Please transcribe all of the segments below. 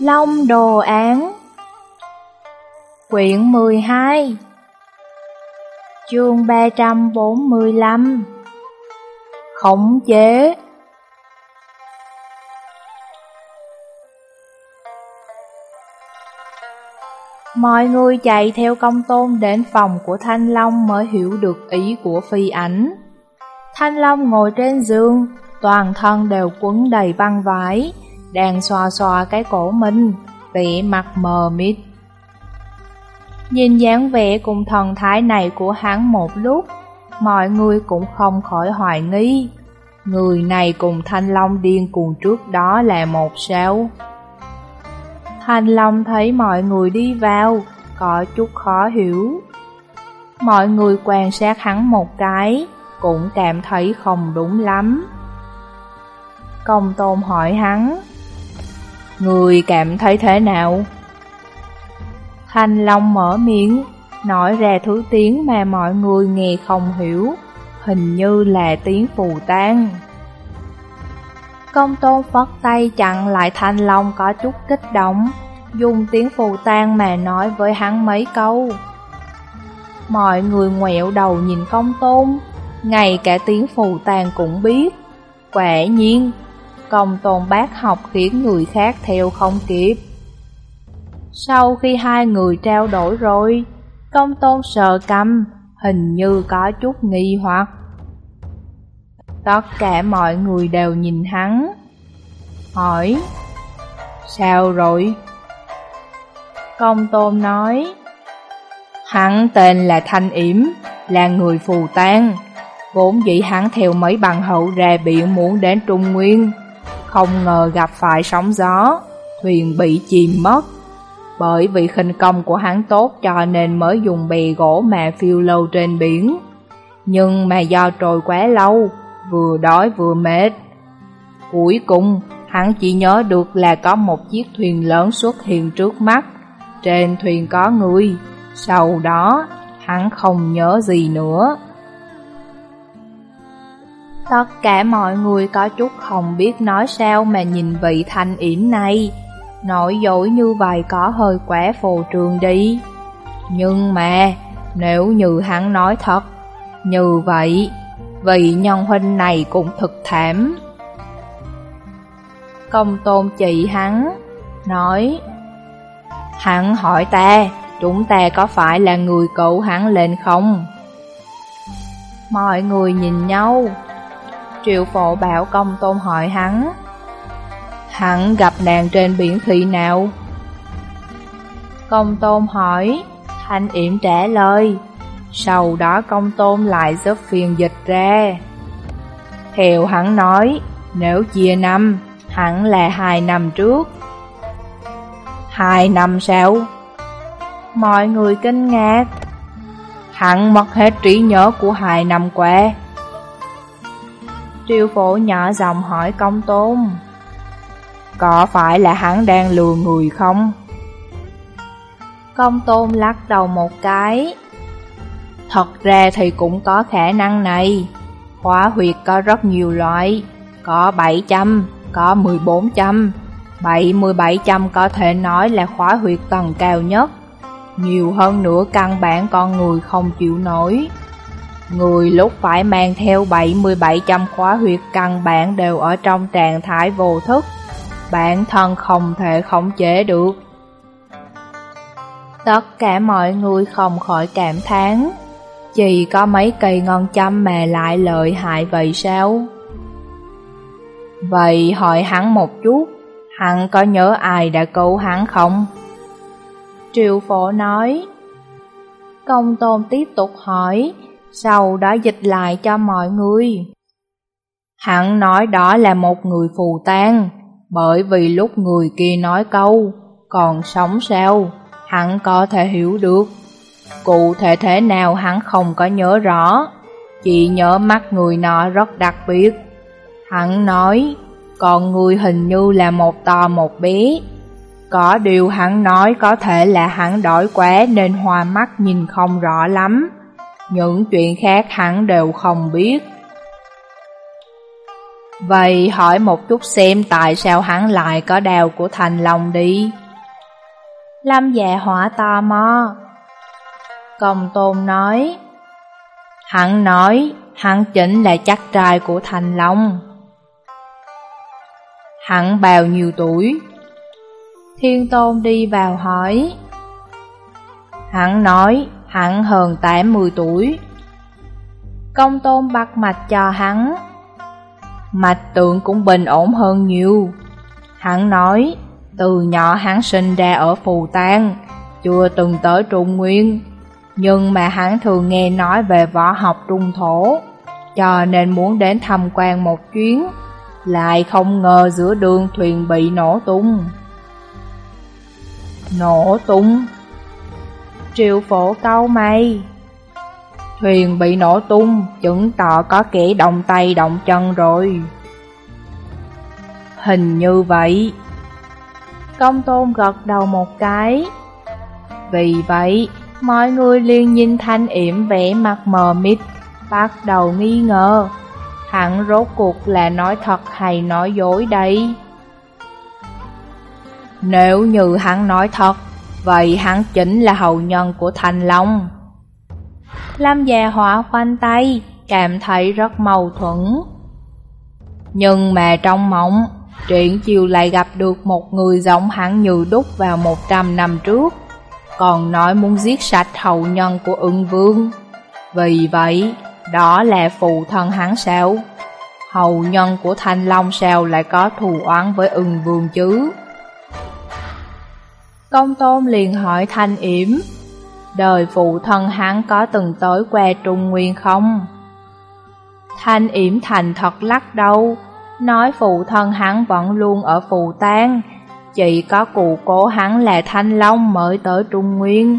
Long đồ án. Quyện 12 Chương 345 Khống chế. Mọi người chạy theo công tôn đến phòng của Thanh Long mới hiểu được ý của phi ảnh. Thanh Long ngồi trên giường, toàn thân đều quấn đầy băng vải, đang xoa xoa cái cổ mình, vẻ mặt mờ mịt. Nhìn dáng vẻ cùng thần thái này của hắn một lúc, mọi người cũng không khỏi hoài nghi. Người này cùng Thanh Long điên cuồng trước đó là một sao. Thanh Long thấy mọi người đi vào, có chút khó hiểu. Mọi người quan sát hắn một cái, cũng cảm thấy không đúng lắm. Công tôn hỏi hắn, Người cảm thấy thế nào? Thanh Long mở miệng, nói ra thứ tiếng mà mọi người nghe không hiểu, hình như là tiếng phù tang. Công tôn phất tay chặn lại Thanh Long có chút kích động, dùng tiếng phù tan mà nói với hắn mấy câu. Mọi người ngoẹo đầu nhìn công tôn, ngay cả tiếng phù tan cũng biết. Quả nhiên, công tôn bác học khiến người khác theo không kịp. Sau khi hai người trao đổi rồi, công tôn sợ cầm, hình như có chút nghi hoặc. Tất cả mọi người đều nhìn hắn, hỏi, sao rồi? Công tôn nói, hắn tên là Thanh Yểm, là người phù tan, vốn dĩ hắn theo mấy bằng hậu ra biển muốn đến Trung Nguyên, không ngờ gặp phải sóng gió, thuyền bị chìm mất. Bởi vì khinh công của hắn tốt cho nên mới dùng bè gỗ mà phiêu lâu trên biển. Nhưng mà do trôi quá lâu, vừa đói vừa mệt. Cuối cùng, hắn chỉ nhớ được là có một chiếc thuyền lớn xuất hiện trước mắt. Trên thuyền có người, sau đó hắn không nhớ gì nữa. Tất cả mọi người có chút không biết nói sao mà nhìn vị thanh yểm này. nổi dối như vậy có hơi quá phù trường đi. Nhưng mà, nếu như hắn nói thật, như vậy, vị nhân huynh này cũng thực thảm. Công tôn chị hắn, nói, Hắn hỏi ta, chúng ta có phải là người cậu hắn lên không? Mọi người nhìn nhau, Triệu phổ bảo công tôn hỏi hắn Hắn gặp nàng trên biển thị nào? Công tôn hỏi Thanh yểm trả lời sau đó công tôn lại giúp phiền dịch ra. Theo hắn nói, Nếu chia năm, Hẳn là hai năm trước. Hai năm sau, Mọi người kinh ngạc. Hắn mất hết trí nhớ của hai năm qua. Triều phổ nhỏ giọng hỏi công tôn, Có phải là hắn đang lừa người không? Công tôn lắc đầu một cái. Thật ra thì cũng có khả năng này. Khóa huyệt có rất nhiều loại. Có 700, có 1400 7700 có thể nói là khóa huyệt tầng cao nhất. Nhiều hơn nữa căn bản con người không chịu nổi. Người lúc phải mang theo 7700 khóa huyệt căn bản đều ở trong trạng thái vô thức, bản thân không thể khống chế được. Tất cả mọi người không khỏi cảm thán, chỉ có mấy cây ngon châm mà lại lợi hại vậy sao? Vậy hỏi hắn một chút, hắn có nhớ ai đã cứu hắn không? Triệu phổ nói, công tôn tiếp tục hỏi, sau đó dịch lại cho mọi người. Hắn nói đó là một người phù tang, bởi vì lúc người kia nói câu, còn sống sao, hắn có thể hiểu được. Cụ thể thế nào hắn không có nhớ rõ, chỉ nhớ mắt người nọ rất đặc biệt. Hắn nói, còn người hình như là một to một bé. Có điều hắn nói có thể là hắn đổi quá nên hoa mắt nhìn không rõ lắm. Những chuyện khác hắn đều không biết. Vậy hỏi một chút xem tại sao hắn lại có đào của thành lòng đi. Lâm dạ hỏa tò mò. Công tôn nói, hắn nói hắn chính là chắc trai của thành long. Hắn bao nhiêu tuổi? Thiên tôn đi vào hỏi. Hắn nói hắn hơn 80 tuổi. Công tôn bắt mạch cho hắn. Mạch tượng cũng bình ổn hơn nhiều. Hắn nói, từ nhỏ hắn sinh ra ở Phù Tang, chưa từng tới Trung Nguyên. Nhưng mà hắn thường nghe nói về võ học trung thổ, cho nên muốn đến tham quan một chuyến, lại không ngờ giữa đường thuyền bị nổ tung. Nổ tung Triệu phổ câu mày Thuyền bị nổ tung, chứng tỏ có kẻ động tay động chân rồi. Hình như vậy. Công tôn gật đầu một cái. Vì vậy, mọi người liền nhìn thanh yểm vẻ mặt mờ mịt, bắt đầu nghi ngờ. Hắn rốt cuộc là nói thật hay nói dối đây? Nếu như hắn nói thật, vậy hắn chính là hậu nhân của Thành Long. Lâm già họa khoanh tay, cảm thấy rất mâu thuẫn. Nhưng mà trong mộng, Triển chiều lại gặp được một người giống hắn như đúc vào 100 năm trước, còn nói muốn giết sạch hậu nhân của ưng vương. Vì vậy, đó là phụ thân hắn sao? Hậu nhân của Thanh Long sao lại có thù oán với ưng vương chứ? Công tôn liền hỏi Thanh Yểm, đời phụ thân hắn có từng tới qua Trung Nguyên không? Thanh Yểm thành thật lắc đầu, nói phụ thân hắn vẫn luôn ở Phù Tang, chỉ có cụ cố hắn là Thanh Long mới tới Trung Nguyên.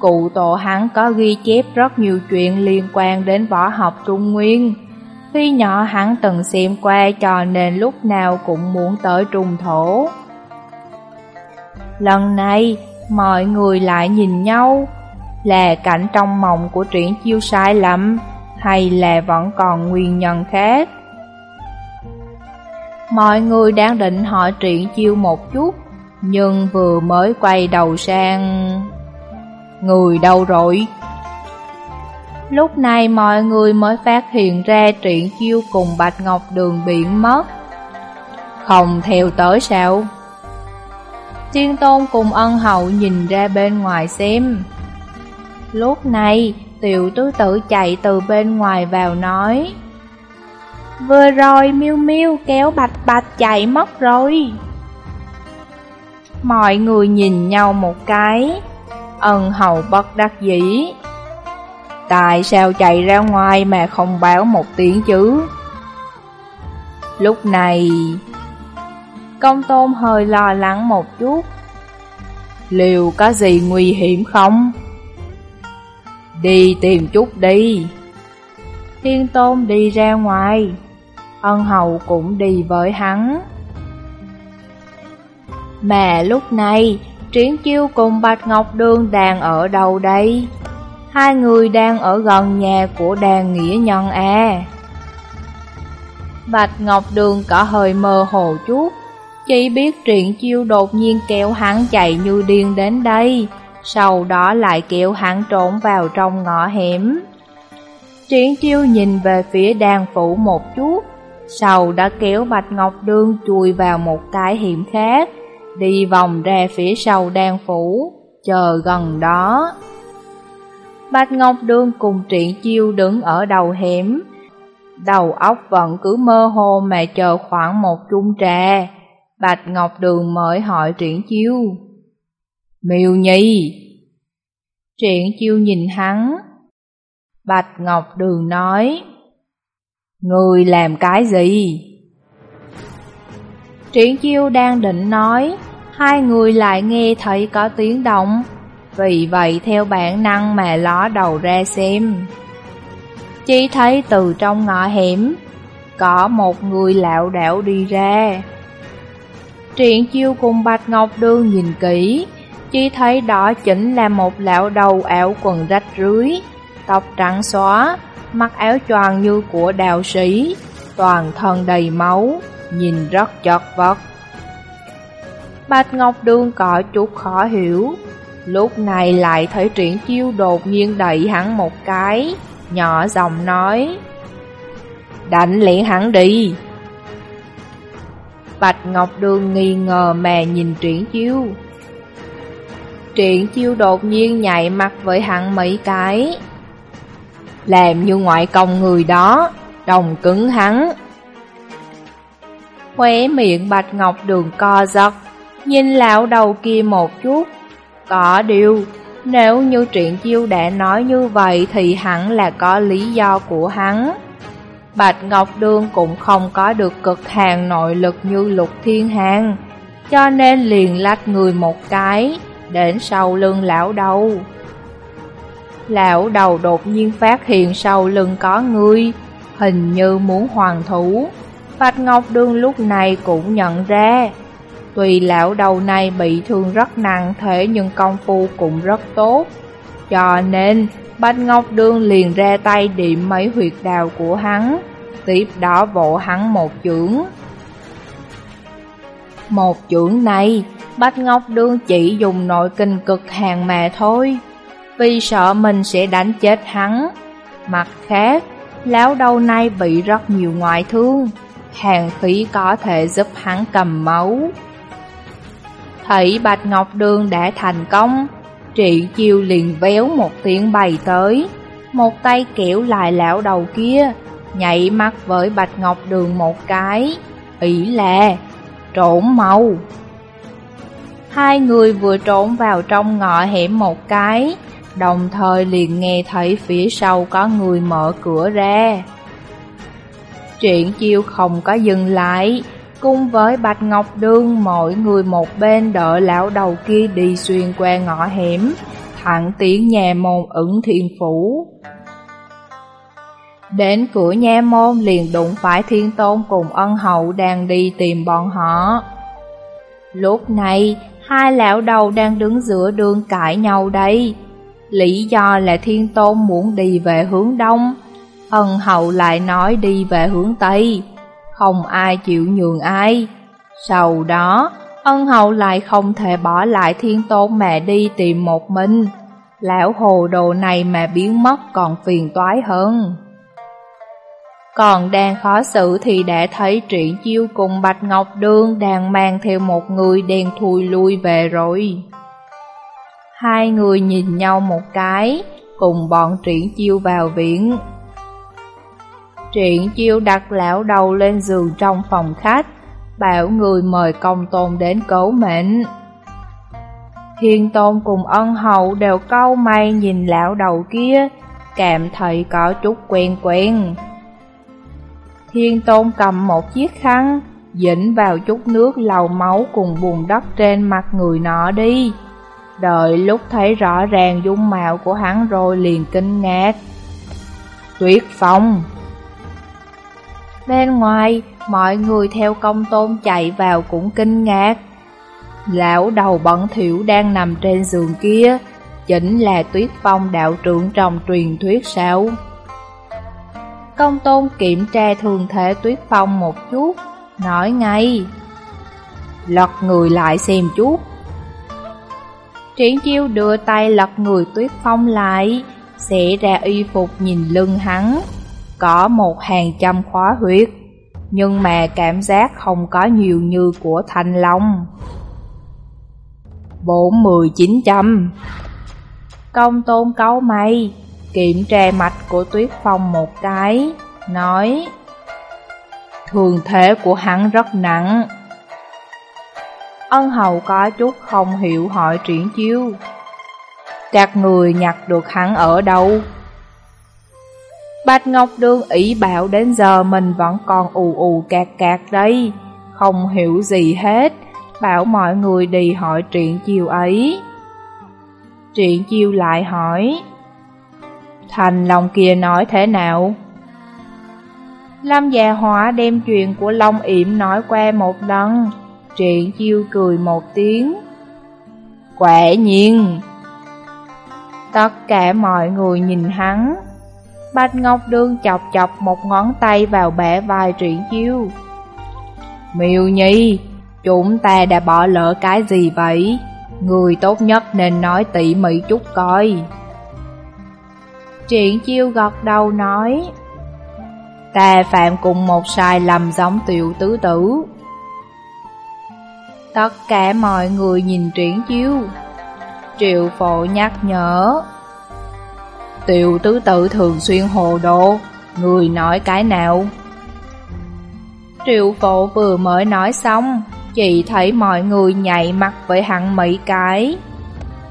Cụ tổ hắn có ghi chép rất nhiều chuyện liên quan đến võ học Trung Nguyên. Khi nhỏ hắn từng xem qua cho nên lúc nào cũng muốn tới Trung Thổ. Lần này, mọi người lại nhìn nhau, là cảnh trong mộng của truyện chiêu sai lầm, hay là vẫn còn nguyên nhân khác? Mọi người đang định hỏi chuyện chiêu một chút, nhưng vừa mới quay đầu sang... Người đâu rồi? Lúc này mọi người mới phát hiện ra chuyện chiêu cùng Bạch Ngọc Đường biển mất. Không theo tới sao? Tiên Tôn cùng ân hậu nhìn ra bên ngoài xem. Lúc này, tiểu tứ tử chạy từ bên ngoài vào nói Vừa rồi miêu miêu kéo bạch bạch chạy mất rồi. Mọi người nhìn nhau một cái. Ân hầu bất đắc dĩ. Tại sao chạy ra ngoài mà không báo một tiếng chứ? Lúc này, Công tôn hơi lo lắng một chút. Liệu có gì nguy hiểm không? Đi tìm chút đi. Thiên tôn đi ra ngoài. Ân hầu cũng đi với hắn. Mà lúc này Triển chiêu cùng Bạch Ngọc Đường đang ở đâu đây? Hai người đang ở gần nhà của đàn nghĩa nhân à Bạch Ngọc Đường có hơi mơ hồ chút. Chỉ biết triển chiêu đột nhiên kéo hắn chạy như điên đến đây, Sau đó lại kéo hắn trốn vào trong ngõ hẻm. Triển chiêu nhìn về phía đàn phủ một chút. Sau đã kéo Bạch Ngọc đương chui vào một cái hiểm khác, Đi vòng ra phía sau đan phủ, Chờ gần đó. Bạch Ngọc đương cùng Triển Chiêu đứng ở đầu hẻm Đầu óc vẫn cứ mơ hồ mà chờ khoảng một chung trà. Bạch Ngọc Đường mới hỏi Triển Chiêu. Miêu Nhi. Triển Chiêu nhìn hắn. Bạch Ngọc Đường nói Người làm cái gì? Triển Chiêu đang định nói Hai người lại nghe thấy có tiếng động Vì vậy theo bản năng mà ló đầu ra xem Chỉ thấy từ trong ngõ hẻm có một người lạo đảo đi ra. Triển chiêu cùng Bạch Ngọc Đương nhìn kỹ, chỉ thấy đó chính là một lão đầu ảo quần rách rưới, tóc trắng xóa, mặc áo choàng như của đạo sĩ, toàn thân đầy máu, nhìn rất chật vật. Bạch Ngọc Đương có chút khó hiểu, lúc này lại thấy triển chiêu đột nhiên đẩy hắn một cái, nhỏ giọng nói Đánh liền hắn đi Bạch Ngọc Đường nghi ngờ mà nhìn triển chiêu Triển chiêu đột nhiên nhảy mặt với hắn mấy cái làm như ngoại công người đó, Đồng cứng hắn. Khóe miệng Bạch Ngọc Đường co giật, Nhìn lão đầu kia một chút. Có điều, Nếu như truyện chiêu đã nói như vậy Thì hẳn là có lý do của hắn. Bạch Ngọc Đường cũng không có được cực hàng nội lực như lục thiên hàng Cho nên liền lách người một cái, Đến sau lưng lão đầu. Lão đầu đột nhiên phát hiện sau lưng có người Hình như muốn hoàng thủ. Bạch Ngọc Đương lúc này cũng nhận ra, Tuy lão đầu này bị thương rất nặng, thế nhưng công phu cũng rất tốt. Cho nên, Bạch Ngọc Đương liền ra tay điểm mấy huyệt đào của hắn, Tiếp đó vỗ hắn một chưởng. Một chưởng này, Bạch Ngọc Đương chỉ dùng nội kinh cực hàng mà thôi. Vì sợ mình sẽ đánh chết hắn. Mặt khác, Lão đầu này bị rất nhiều ngoại thương. Hàng khí có thể giúp hắn cầm máu. Thấy Bạch Ngọc Đường đã thành công. Trị chiêu liền véo một tiếng bày tới. Một tay kéo lại lão đầu kia, Nhảy mắt với Bạch Ngọc Đường một cái. Ỷ là, trộn màu. Hai người vừa trốn vào trong ngõ hẻm một cái Đồng thời liền nghe thấy phía sau có người mở cửa ra. Triển chiêu không có dừng lại, Cùng với Bạch Ngọc Đương mỗi người một bên đợi lão đầu kia đi xuyên qua ngõ hẻm, Thẳng tiến nhà môn ứng thiên phủ. Đến cửa nhà môn liền đụng phải thiên tôn cùng ân hậu đang đi tìm bọn họ. Lúc này, hai lão đầu đang đứng giữa đường cãi nhau đây. Lý do là thiên tôn muốn đi về hướng đông Ân hậu lại nói đi về hướng tây không ai chịu nhường ai. Sau đó, ân hậu lại không thể bỏ lại thiên tôn mẹ đi tìm một mình. Lão hồ đồ này mà biến mất còn phiền toái hơn. Còn đang khó xử thì đã thấy Triển Chiêu cùng Bạch Ngọc Đương đang mang theo một người đen thui lui về rồi. Hai người nhìn nhau một cái, cùng bọn Triển Chiêu vào viện. Triển chiêu đặt lão đầu lên giường trong phòng khách, bảo người mời công tôn đến cấu mệnh. Thiên tôn cùng ân hậu đều câu mày nhìn lão đầu kia, cảm thấy có chút quen quen. Thiên tôn cầm một chiếc khăn, dĩnh vào chút nước lầu máu cùng bùn đất trên mặt người nọ đi. Đợi lúc thấy rõ ràng dung mạo của hắn rồi liền kinh ngạc. Tuyết phong! Bên ngoài, mọi người theo công tôn chạy vào cũng kinh ngạc. Lão đầu bẩn thiểu đang nằm trên giường kia, chính là tuyết phong đạo trưởng trong truyền thuyết sao? Công tôn kiểm tra thường thể tuyết phong một chút, nói ngay. Lật người lại xem chút. Triển chiêu đưa tay lật người tuyết phong lại, xẻ ra y phục nhìn lưng hắn có một hàng trăm khóa huyết, nhưng mà cảm giác không có nhiều như của Thanh Long. Bốn mười chín trăm Công tôn cấu mây, kiểm tra mạch của Tuyết Phong một cái, nói Thường thế của hắn rất nặng. Ân hầu có chút không hiểu hỏi triển chiêu. Các người nhặt được hắn ở đâu? Bạch Ngọc Đường ý bảo đến giờ mình vẫn còn ù ù cạc cạc đây, không hiểu gì hết, bảo mọi người đi hỏi chuyện chiều ấy. Chuyện Chiêu lại hỏi, Thành lòng kia nói thế nào? Lâm già hỏa đem chuyện của Long yểm nói qua một lần, Triển chiêu cười một tiếng. Quả nhiên! Tất cả mọi người nhìn hắn. Bạch Ngọc Đương chọc chọc một ngón tay vào bẻ vai Triển chiêu. Miêu Nhi, chúng ta đã bỏ lỡ cái gì vậy? Người tốt nhất nên nói tỉ mỉ chút coi. Triển chiêu gật đầu nói Ta phạm cùng một sai lầm giống tiểu tứ tử Tất cả mọi người nhìn triển chiêu Triệu phổ nhắc nhở. Tiểu tứ tự thường xuyên hồ đồ, Người nói cái nào? Triệu phổ vừa mới nói xong, Chỉ thấy mọi người nhạy mặt với hắn mấy cái.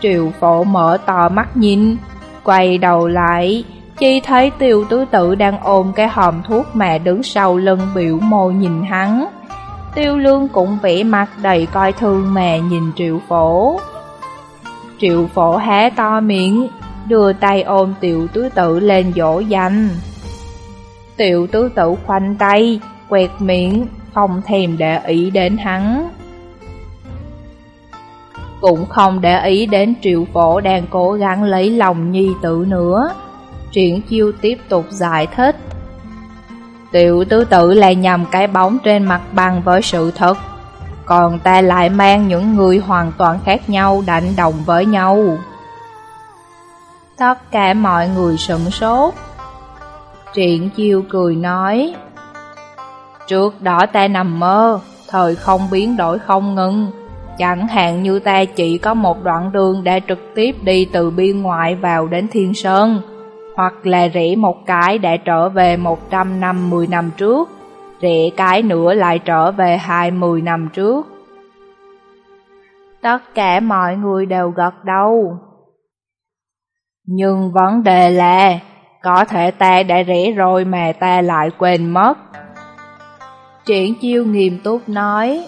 Triệu phổ mở to mắt nhìn, Quay đầu lại, Chỉ thấy tiêu tứ tự đang ôm cái hòm thuốc mà đứng sau lưng biểu môi nhìn hắn. Tiêu lương cũng vẽ mặt đầy coi thương mà nhìn triệu phổ. Triệu phổ há to miệng, Đưa tay ôm tiểu tứ tử lên dỗ dành. Tiểu tứ tử khoanh tay, Quẹt miệng, Không thèm để ý đến hắn. Cũng không để ý đến triệu phổ đang cố gắng lấy lòng nhi tử nữa. Triển chiêu tiếp tục giải thích. Tiểu tứ tử lại nhầm cái bóng trên mặt bằng với sự thật. Còn ta lại mang những người hoàn toàn khác nhau đánh đồng với nhau. Tất cả mọi người sửng sốt. Triển chiêu cười nói, Trước đó ta nằm mơ, Thời không biến đổi không ngừng. Chẳng hạn như ta chỉ có một đoạn đường để trực tiếp đi từ biên ngoại vào đến Thiên Sơn hoặc là rỉ một cái đã trở về 150 năm trước, rỉ cái nữa lại trở về 20 năm trước. Tất cả mọi người đều gật đầu. Nhưng vấn đề là, có thể ta đã rỉ rồi mà ta lại quên mất. Triển chiêu nghiêm túc nói,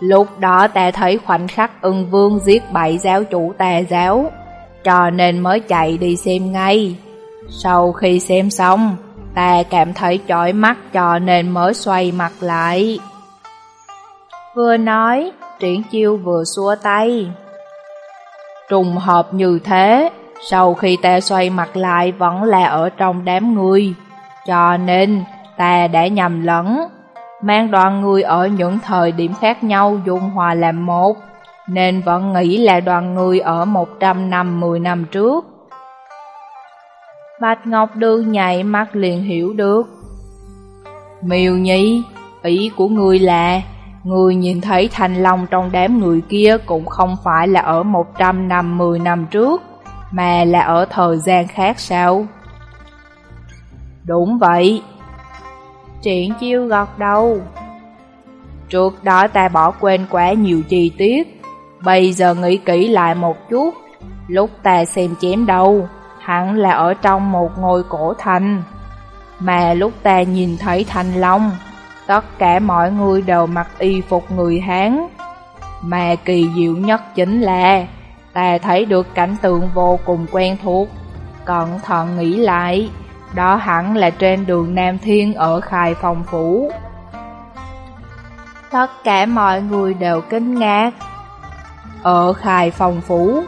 Lúc đó ta thấy khoảnh khắc ưng vương giết bảy giáo chủ tà giáo, cho nên mới chạy đi xem ngay. Sau khi xem xong, ta cảm thấy chói mắt cho nên mới xoay mặt lại. Vừa nói, triển chiêu vừa xua tay. Trùng hợp như thế, sau khi ta xoay mặt lại vẫn là ở trong đám người, cho nên ta đã nhầm lẫn, mang đoàn người ở những thời điểm khác nhau dung hòa làm một nên vẫn nghĩ là đoàn người ở 150 năm trước. Bạch Ngọc Đương nhảy mắt liền hiểu được. Miêu Nhi, ý của người là, người nhìn thấy Thanh long trong đám người kia cũng không phải là ở 150 năm trước, mà là ở thời gian khác sao? Đúng vậy. Triển chiêu gật đầu. Trước đó ta bỏ quên quá nhiều chi tiết, Bây giờ nghĩ kỹ lại một chút, lúc ta xem chém đâu, hẳn là ở trong một ngôi cổ thành. Mà lúc ta nhìn thấy thanh long, tất cả mọi người đều mặc y phục người Hán. Mà kỳ diệu nhất chính là, ta thấy được cảnh tượng vô cùng quen thuộc. Cẩn thận nghĩ lại, đó hẳn là trên đường Nam Thiên ở Khai Phong Phủ. Tất cả mọi người đều kinh ngạc, ở khai phong phủ,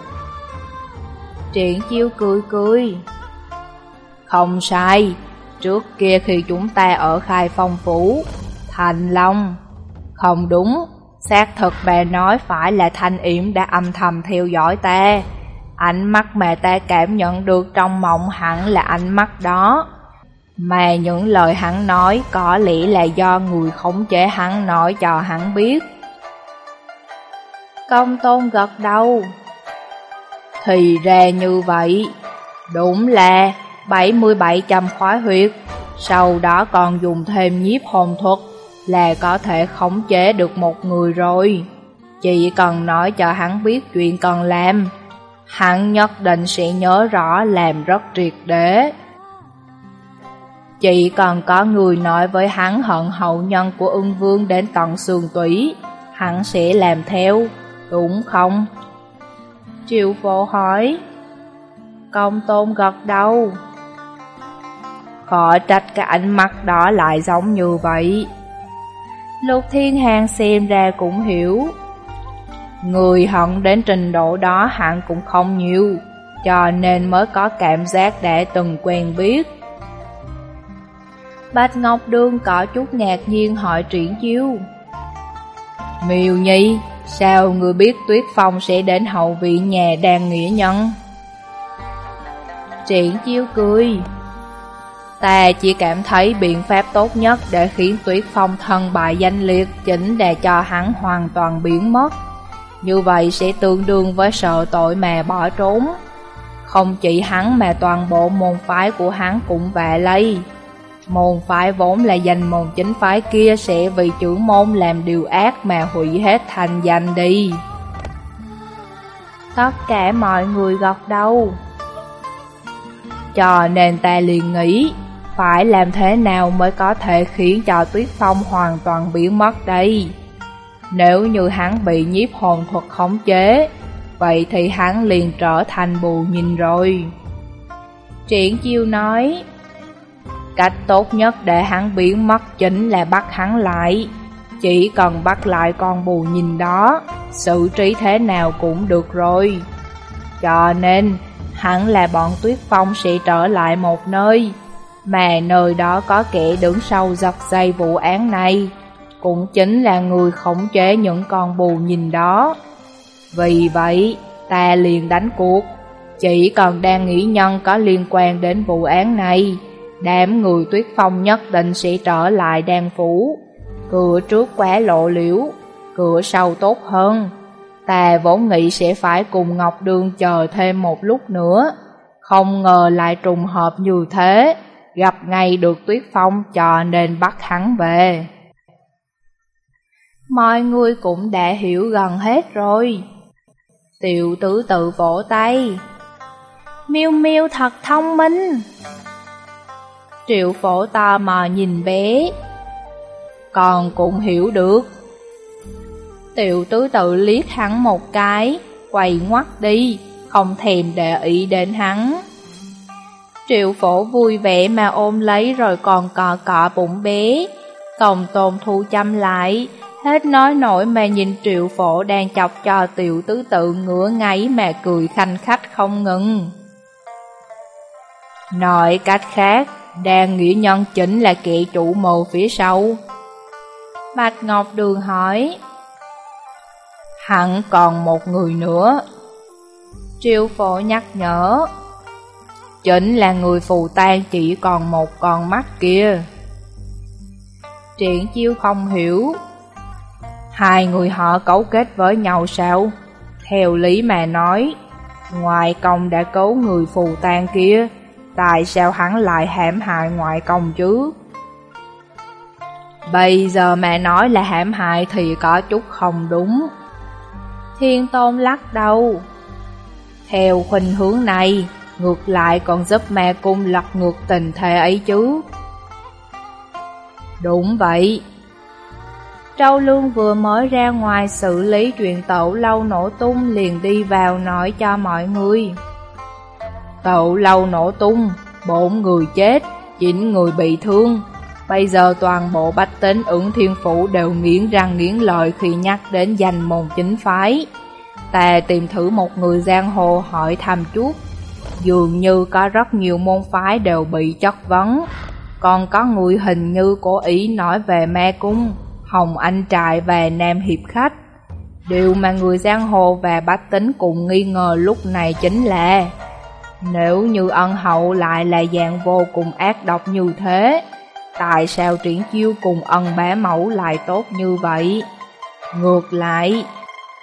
Triển chiêu cười cười. Không sai, trước kia khi chúng ta ở khai phong phủ, Thành Long. Không đúng, xác thực bà nói phải là Thanh Yểm đã âm thầm theo dõi ta. Ánh mắt mà ta cảm nhận được trong mộng hẳn là ánh mắt đó. Mà những lời hắn nói có lẽ là do người khống chế hắn nói cho hắn biết. Công tôn gật đầu. Thì ra như vậy, đúng là 77 trăm khói huyệt, sau đó còn dùng thêm nhiếp hồn thuật là có thể khống chế được một người rồi. Chỉ cần nói cho hắn biết chuyện cần làm, hắn nhất định sẽ nhớ rõ làm rất triệt để. Chỉ cần có người nói với hắn hận hậu nhân của ưng vương đến tận xương tủy, hắn sẽ làm theo đúng không? Triệu phổ hỏi. Công tôn gật đầu. Khó trách cái ánh mắt đó lại giống như vậy. Lục Thiên Hàng xem ra cũng hiểu. Người hận đến trình độ đó hẳn cũng không nhiều, cho nên mới có cảm giác đã từng quen biết. Bạch Ngọc Đương có chút ngạc nhiên hỏi triển chiêu. Miêu Nhi, sao người biết Tuyết Phong sẽ đến hậu vị nhà đàn nghĩa nhân? Triển chiêu cười. Ta chỉ cảm thấy biện pháp tốt nhất để khiến Tuyết Phong thân bại danh liệt chính để cho hắn hoàn toàn biến mất. Như vậy sẽ tương đương với sợ tội mà bỏ trốn. Không chỉ hắn mà toàn bộ môn phái của hắn cũng vạ lây. Môn phái vốn là danh môn chính phái kia sẽ vì trưởng môn làm điều ác mà hủy hết thành danh đi. Tất cả mọi người gật đầu. Cho nên ta liền nghĩ, phải làm thế nào mới có thể khiến cho Tuyết Phong hoàn toàn biến mất đây? Nếu như hắn bị nhiếp hồn thuật khống chế, vậy thì hắn liền trở thành bù nhìn rồi. Triển chiêu nói, cách tốt nhất để hắn biến mất chính là bắt hắn lại. Chỉ cần bắt lại con bù nhìn đó, xử trí thế nào cũng được rồi. Cho nên, hẳn là bọn Tuyết Phong sẽ trở lại một nơi, mà nơi đó có kẻ đứng sau giật dây vụ án này, cũng chính là người khống chế những con bù nhìn đó. Vì vậy, ta liền đánh cuộc, chỉ cần đang nghĩ nhân có liên quan đến vụ án này, đám người Tuyết Phong nhất định sẽ trở lại đan phủ. Cửa trước quá lộ liễu, cửa sau tốt hơn. Ta vốn nghĩ sẽ phải cùng Ngọc Đường chờ thêm một lúc nữa, không ngờ lại trùng hợp như thế, gặp ngay được Tuyết Phong cho nên bắt hắn về. Mọi người cũng đã hiểu gần hết rồi. Tiểu tử tự vỗ tay. Miêu Miêu thật thông minh. Triệu phổ to mà nhìn bé. Còn cũng hiểu được. Tiểu tứ tự liếc hắn một cái, quay ngoắt đi, không thèm để ý đến hắn. Triệu phổ vui vẻ mà ôm lấy rồi còn cọ cọ bụng bé. Công tồn thu chăm lại, hết nói nổi mà nhìn triệu phổ đang chọc cho tiểu tứ tự ngửa ngáy mà cười khanh khách không ngừng. Nói cách khác, đang nghĩa nhân chính là kẻ chủ mưu phía sau. Bạch Ngọc Đường hỏi, Hẳn còn một người nữa. Triệu phổ nhắc nhở, Chính là người phù tan chỉ còn một con mắt kia. Triển chiêu không hiểu, Hai người họ cấu kết với nhau sao? Theo lý mà nói, ngoài công đã cấu người phù tan kia, tại sao hắn lại hãm hại ngoại công chứ? Bây giờ mẹ nói là hãm hại thì có chút không đúng. Thiên Tôn lắc đầu. Theo khuynh hướng này, ngược lại còn giúp mẹ cung lật ngược tình thế ấy chứ. Đúng vậy, Trâu Lương vừa mới ra ngoài xử lý chuyện tẩu lâu nổ tung liền đi vào nói cho mọi người tậu lâu nổ tung, bốn người chết, chín người bị thương. Bây giờ toàn bộ bách tính ứng thiên phủ đều nghiến răng nghiến lợi khi nhắc đến danh môn chính phái. Ta tìm thử một người giang hồ hỏi thăm chút. Dường như có rất nhiều môn phái đều bị chất vấn. Còn có người hình như cố ý nói về ma cung. Hồng Anh Trại về Nam Hiệp Khách. Điều mà người giang hồ và bách tính cùng nghi ngờ lúc này chính là nếu như ân hậu lại là dạng vô cùng ác độc như thế Tại sao triển chiêu cùng ân bá mẫu lại tốt như vậy? Ngược lại,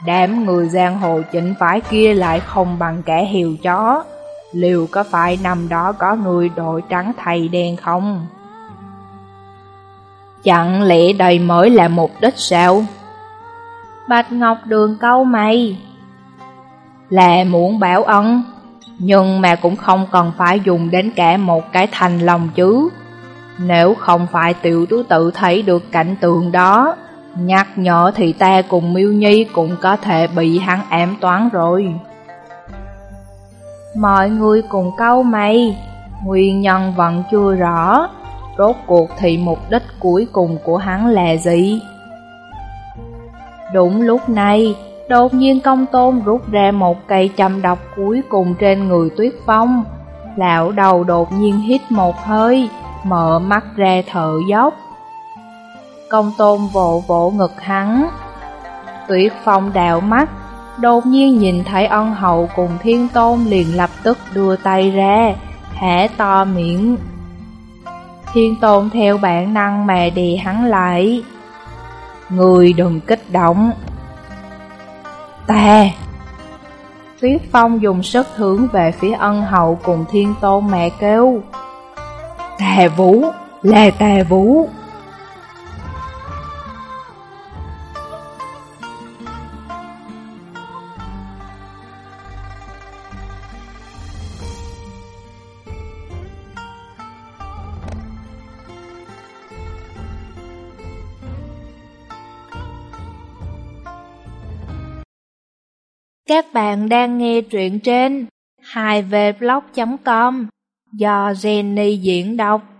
đám người giang hồ chính phái kia lại không bằng kẻ hiều chó Liệu có phải năm đó có người đội trắng thầy đen không? Chẳng lẽ đây mới là mục đích sao? Bạch Ngọc Đường câu mày Là muốn bảo ân nhưng mà cũng không cần phải dùng đến cả một cái thành lòng chứ. Nếu không phải tiểu tứ tự thấy được cảnh tượng đó Nhắc nhở thì ta cùng Miêu Nhi cũng có thể bị hắn ám toán rồi. Mọi người cùng câu mày. Nguyên nhân vẫn chưa rõ, rốt cuộc thì mục đích cuối cùng của hắn là gì? Đúng lúc này, đột nhiên công tôn rút ra một cây châm độc cuối cùng trên người tuyết phong. Lão đầu đột nhiên hít một hơi, mở mắt ra thở dốc. Công tôn vỗ vỗ ngực hắn. Tuyết phong đạo mắt, đột nhiên nhìn thấy ân hậu cùng thiên tôn liền lập tức đưa tay ra, hẻ to miệng. Thiên tôn theo bản năng mà đè hắn lại. Người đừng kích động. Ta! Tuyết Phong dùng sức hướng về phía ân hậu cùng thiên tôn mẹ kêu. Tà vũ! Là tà vũ! Các bạn đang nghe truyện trên 2vblog.com do Jenny diễn đọc.